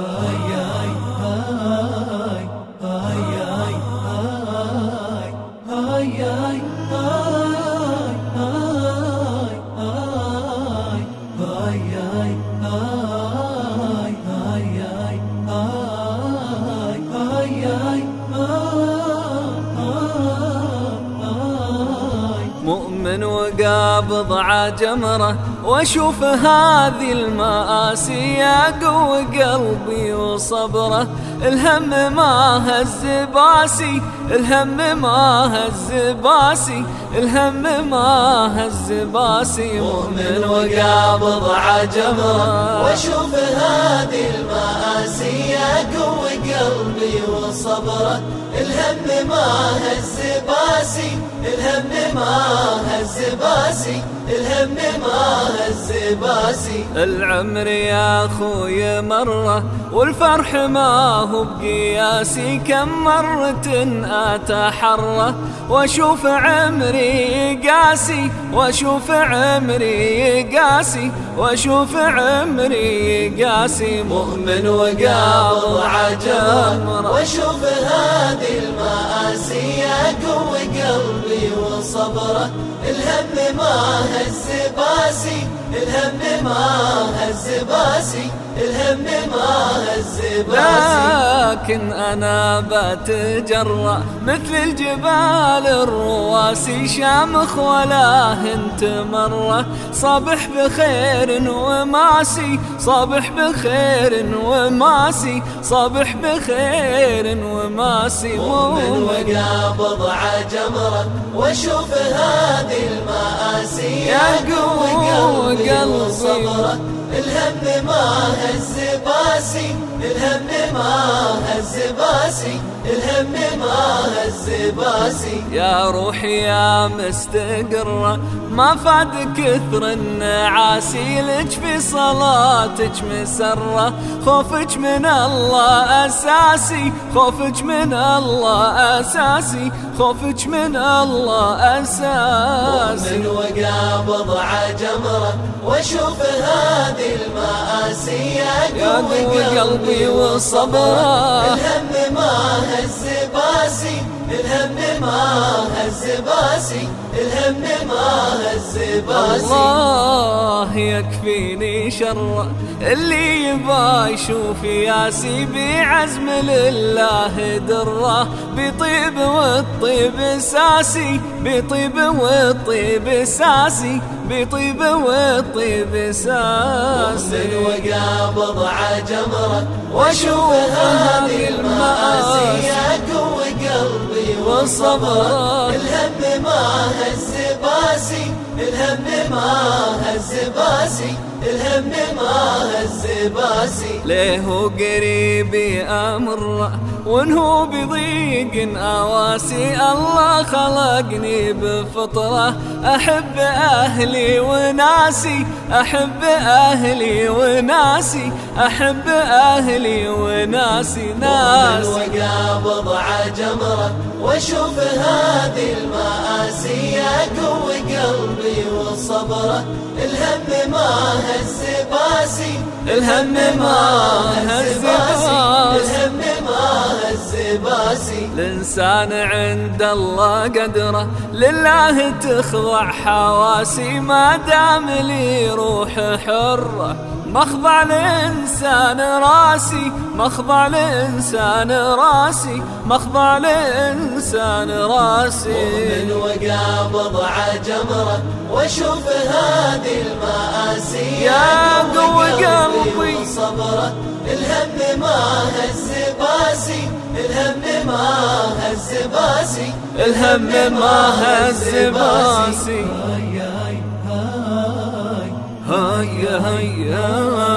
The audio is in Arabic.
مؤمن وقابض عجمره وأشوف هذه المآسي يقوي قلبي وصبره. الهم ما هز باسي الهم ما هز باسي الهم ما هز باسي. مؤمن وقابض عجمره وأشوف هذه المآسي يقوي قلبي وصبره. الهم ما هز باسي الهم ما هز باسي الهم ما هز باسي. العمر يا أخوي مرة والفرح ما هو بقياسي. كم مرة أتحرى وأشوف عمري قاسي وأشوف عمري قاسي وأشوف عمري قاسي. مؤمن وقابض عجب وأشوف هذه وصبره الهم ما هز باسي الهم ما هز باسي الهم ما هز باسي. لكن أنا بتجرأ مثل الجبال الرواسي شامخ ولا هنت مرة. صبح بخير وماسي صبح بخير وماسي صبح بخير وماسي مؤمن وقابض عجمرة واشوف هذه المآسي. يا قوي قلبي. وصبرة الهم ما هز باسي الهم ما هز باسي الهم ما هز باسي. يا روحي يا مستقرة ما فاد كثر النعاسي لك في صلاتك مسرة. خوفك من الله أساسي خوفك من الله أساسي خوفك من الله أساسي. مؤمن وقابض عجمرة واشوف هذه المآسي يا قوي قلبي وصبره الهم ما هز باسي الهم ما هز باسي الهم ما هز باسي. الله يكفيني شر اللي يبا يشوف ياسي بعزم لله درة. بطيب والطيب ساسي بطيب والطيب ساسي بطيب والطيب ساسي. وقابض ع جمره وأشوف هذه المآسي. يا قلبي والصبر. الهم ما هز باسي. الهم ما هز باسي الهم ما هز باسي. ليه قريبي أمر وانه بضيق أواسي؟ الله خلقني بفطرة أحب أهلي وناسي أحب أهلي وناسي أحب أهلي وناسي ناسي. وقابض عجمرة واشوف هذه المآسي يا قوي قلبي الهم ما هز باسي. الهم ما هز باسي. الهم ما هز باسي. الإنسان عند الله قدره لله تخضع حواسي. ما دام لي روح حرة ما اخضع لإنسان راسي ما اخضع لإنسان راسي ما اخضع لإنسان راسي. من وقابض ع جمرة واشوف هذه المآسي. يا قوي قلبي صبرة الهم ما هز باسي الهم ما هز باسي الهم ما هز باسي. هيا هيا